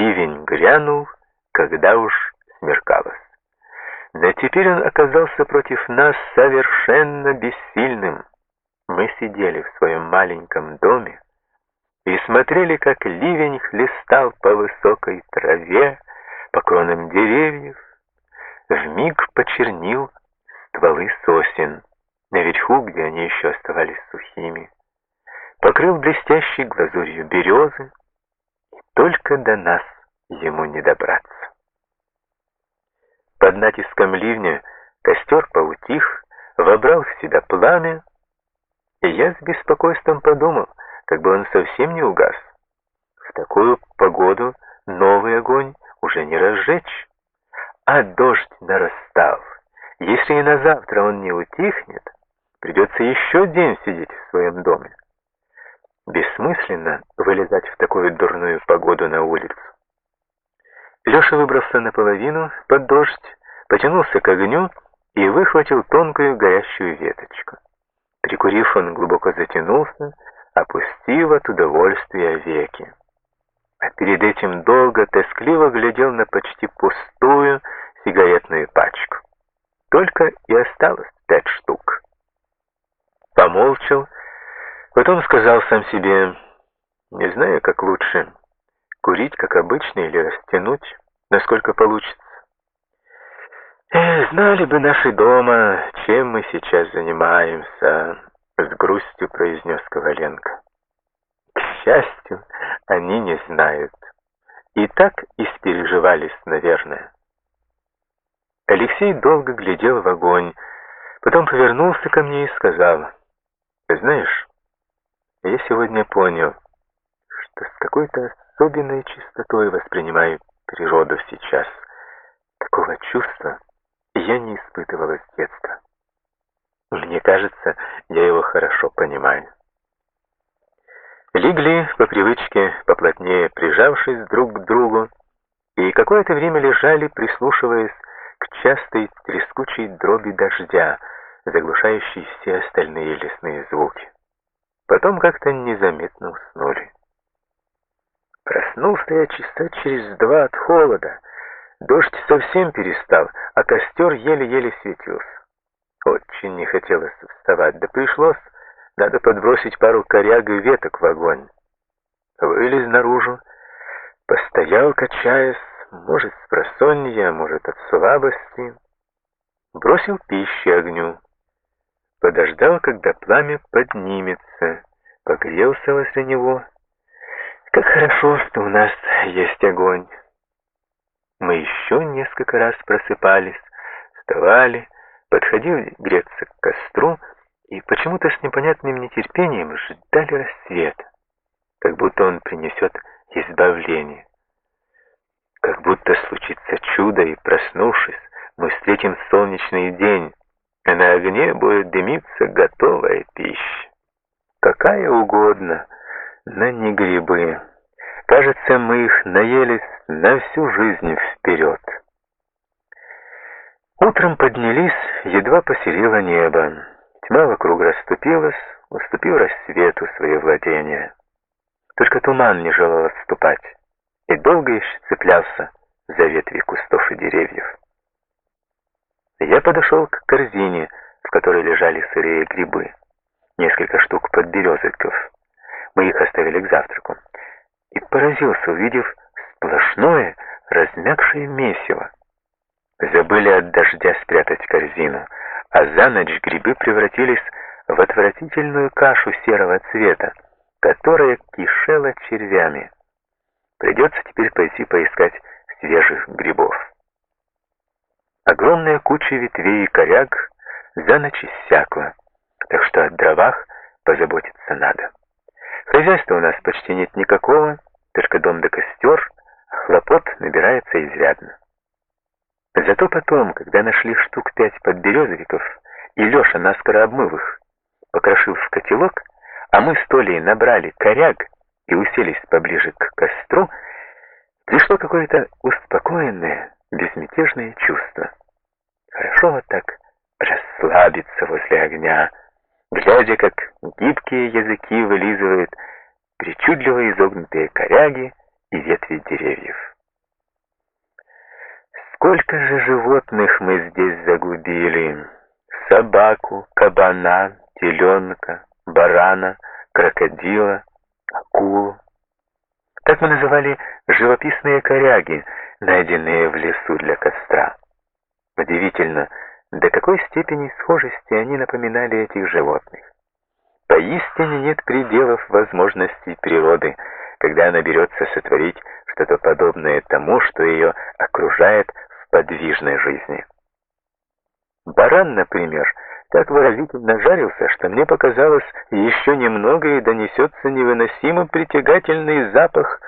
ливень грянул, когда уж смеркалось. Но теперь он оказался против нас совершенно бессильным. Мы сидели в своем маленьком доме и смотрели, как ливень хлестал по высокой траве, по кронам деревьев, вмиг почернил стволы сосен, наверху, где они еще оставались сухими, покрыл блестящей глазурью березы, только до нас ему не добраться. Под натиском ливня костер поутих, вобрал в себя пламя, и я с беспокойством подумал, как бы он совсем не угас. В такую погоду новый огонь уже не разжечь, а дождь нарастал. Если и на завтра он не утихнет, придется еще день сидеть в своем доме. Бессмысленно вылезать в такую дурную погоду на улицу. Леша выбрался наполовину под дождь, потянулся к огню и выхватил тонкую горящую веточку. Прикурив, он глубоко затянулся, опустив от удовольствия веки. А перед этим долго, тоскливо глядел на почти пустую сигаретную пачку. Только и осталось пять штук. Помолчал, потом сказал сам себе, не знаю, как лучше, курить, как обычно, или растянуть, насколько получится. Э, знали бы наши дома, чем мы сейчас занимаемся, с грустью произнес Коваленко. К счастью, они не знают. И так испереживались, наверное. Алексей долго глядел в огонь, потом повернулся ко мне и сказал, «Знаешь, я сегодня понял, что с какой-то особенной чистотой воспринимаю природу сейчас. Такого чувства я не испытывала с детства. Мне кажется, я его хорошо понимаю. Легли по привычке, поплотнее прижавшись друг к другу, и какое-то время лежали, прислушиваясь к частой трескучей дроби дождя, заглушающей все остальные лесные звуки. Потом как-то незаметно уснули. Проснулся я часа через два от холода, Дождь совсем перестал, а костер еле-еле светился. Очень не хотелось вставать, да пришлось. Надо подбросить пару коряг и веток в огонь. Вылез наружу, постоял, качаясь, может, с просонья, может, от слабости. Бросил пищи огню. Подождал, когда пламя поднимется, погрелся возле него. Как хорошо, что у нас есть огонь. Мы еще несколько раз просыпались, вставали, подходили греться к костру и почему-то с непонятным нетерпением ждали рассвета, как будто он принесет избавление. Как будто случится чудо, и, проснувшись, мы встретим солнечный день, а на огне будет дымиться готовая пища. Какая угодно, но не грибы. Кажется, мы их наелись на всю жизнь вперед. Утром поднялись, едва посерело небо. Тьма вокруг расступилась, уступил рассвету свое владение. Только туман не желал отступать, и долго еще цеплялся за ветви кустов и деревьев. Я подошел к корзине, в которой лежали сырые грибы. Несколько штук подберезовиков. Мы их оставили к завтраку и поразился, увидев сплошное размягшее месиво. Забыли от дождя спрятать корзину, а за ночь грибы превратились в отвратительную кашу серого цвета, которая кишела червями. Придется теперь пойти поискать свежих грибов. Огромная куча ветвей и коряг за ночь иссякла, так что о дровах позаботиться надо. Хозяйства у нас почти нет никакого, только дом да костер, хлопот набирается изрядно. Зато потом, когда нашли штук пять подберезовиков, и Леша, наскоро обмыв их, покрошил в котелок, а мы с Толей набрали коряг и уселись поближе к костру, пришло какое-то успокоенное, безмятежное чувство. Хорошо вот так расслабиться возле огня, глядя, как гибкие языки вылизывают причудливо изогнутые коряги и ветви деревьев. Сколько же животных мы здесь загубили? Собаку, кабана, теленка, барана, крокодила, акулу. Так мы называли живописные коряги, найденные в лесу для костра. Удивительно, до какой степени схожести они напоминали этих животных. Поистине нет пределов возможностей природы, когда она берется сотворить что-то подобное тому, что ее окружает в подвижной жизни. Баран, например, так выразительно жарился, что мне показалось, еще немного и донесется невыносимо притягательный запах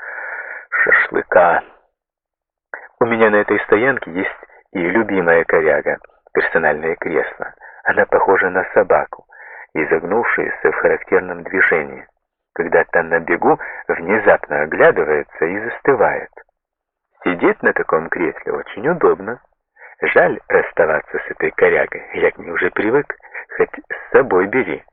шашлыка. У меня на этой стоянке есть и любимая коряга — персональное кресло. Она похожа на собаку, изогнувшуюся в характерном движении. Когда та на бегу внезапно оглядывается и застывает. Сидеть на таком кресле очень удобно. Жаль расставаться с этой корягой, я к ней уже привык, хоть с собой бери.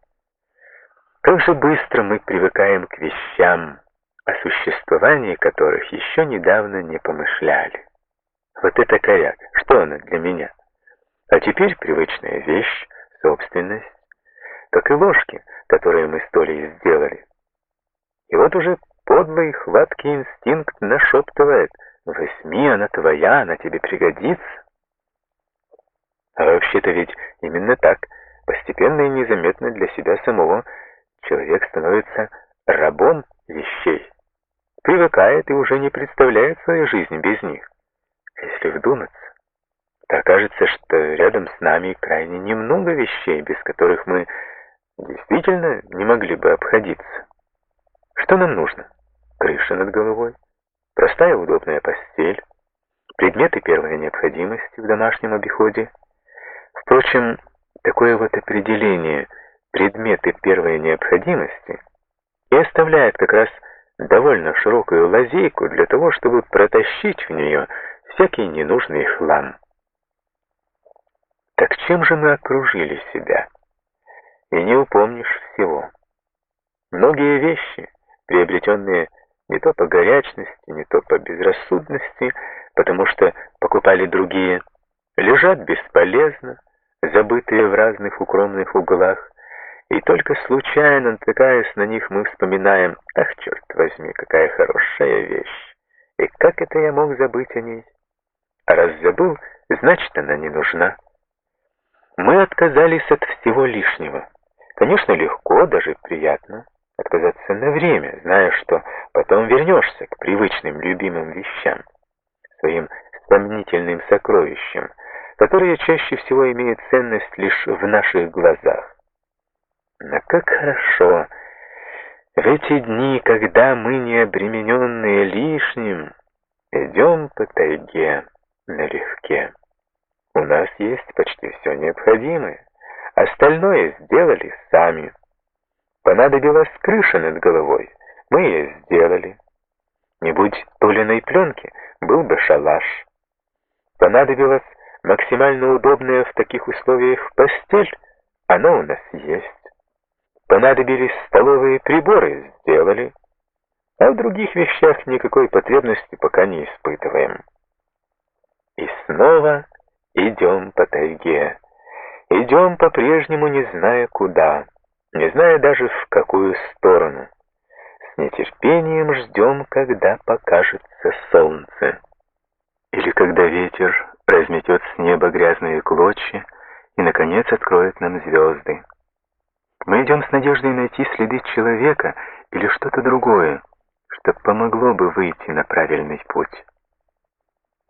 Как же быстро мы привыкаем к вещам, о существовании которых еще недавно не помышляли. Вот эта коряга, что она для меня? А теперь привычная вещь, собственность, как и ложки, которые мы с Толей сделали. И вот уже подлый хваткий инстинкт нашептывает, «Возьми, она твоя, она тебе пригодится». А вообще-то ведь именно так, постепенно и незаметно для себя самого, человек становится рабом вещей, привыкает и уже не представляет свою жизнь без них. Если вдуматься, то окажется, что рядом с нами крайне немного вещей, без которых мы действительно не могли бы обходиться. Что нам нужно? Крыша над головой, простая удобная постель, предметы первой необходимости в домашнем обиходе. Впрочем, такое вот определение «предметы первой необходимости» и оставляет как раз довольно широкую лазейку для того, чтобы протащить в нее всякий ненужный хлам. Так чем же мы окружили себя? И не упомнишь всего. Многие вещи, приобретенные не то по горячности, не то по безрассудности, потому что покупали другие, лежат бесполезно, забытые в разных укромных углах, и только случайно натыкаясь на них, мы вспоминаем, ах, черт возьми, какая хорошая вещь, и как это я мог забыть о ней? А раз забыл, значит, она не нужна. Мы отказались от всего лишнего. Конечно, легко, даже приятно отказаться на время, зная, что потом вернешься к привычным любимым вещам, своим сомнительным сокровищам, которые чаще всего имеют ценность лишь в наших глазах. Но как хорошо в эти дни, когда мы, не обремененные лишним, идем по тайге налегке. У нас есть почти все необходимое. Остальное сделали сами. Понадобилась крыша над головой. Мы ее сделали. Не будь Толиной пленки, был бы шалаш. Понадобилась максимально удобная в таких условиях постель. Она у нас есть. Понадобились столовые приборы, сделали. А в других вещах никакой потребности пока не испытываем. И снова Идем по тайге. Идем по-прежнему, не зная куда, не зная даже в какую сторону. С нетерпением ждем, когда покажется солнце. Или когда ветер разметет с неба грязные клочья и, наконец, откроет нам звезды. Мы идем с надеждой найти следы человека или что-то другое, что помогло бы выйти на правильный путь.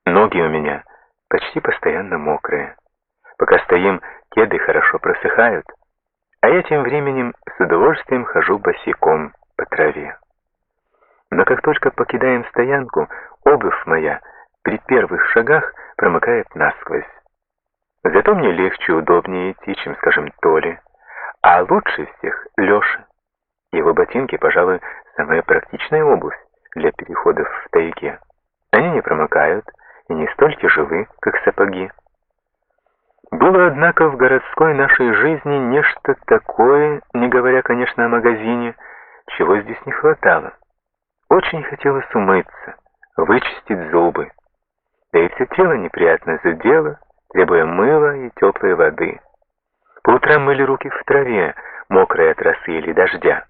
Ноги у меня — почти постоянно мокрые. Пока стоим, кеды хорошо просыхают, а я тем временем с удовольствием хожу босиком по траве. Но как только покидаем стоянку, обувь моя при первых шагах промокает насквозь. Зато мне легче и удобнее идти, чем, скажем, Толи. А лучше всех Леша. Его ботинки, пожалуй, самая практичная обувь для переходов в тайге. Они не промокают, и не столь тяжелы, как сапоги. Было, однако, в городской нашей жизни нечто такое, не говоря, конечно, о магазине, чего здесь не хватало. Очень хотелось умыться, вычистить зубы. да и все тело неприятно зудело, требуя мыла и теплой воды. По утрам мыли руки в траве, мокрой от росы или дождя.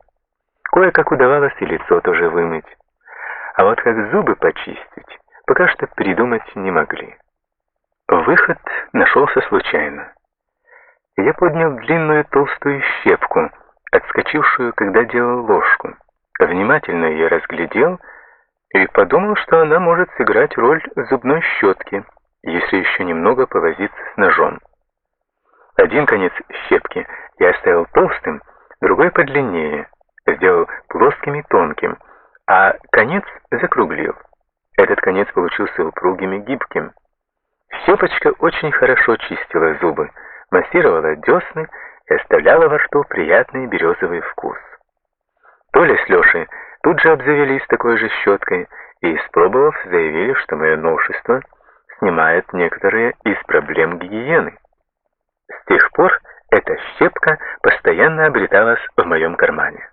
Кое-как удавалось и лицо тоже вымыть. А вот как зубы почистить, пока что придумать не могли. Выход нашелся случайно. Я поднял длинную толстую щепку, отскочившую, когда делал ложку. Внимательно ее разглядел и подумал, что она может сыграть роль зубной щетки, если еще немного повозиться с ножом. Один конец щепки я оставил толстым, другой подлиннее, сделал плоским и тонким, а конец закруглил. Этот конец получился упругим и гибким. Щепочка очень хорошо чистила зубы, массировала десны и оставляла во рту приятный березовый вкус. Толя с Лешей тут же обзавелись такой же щеткой и, испробовав, заявили, что мое новшество снимает некоторые из проблем гигиены. С тех пор эта щепка постоянно обреталась в моем кармане.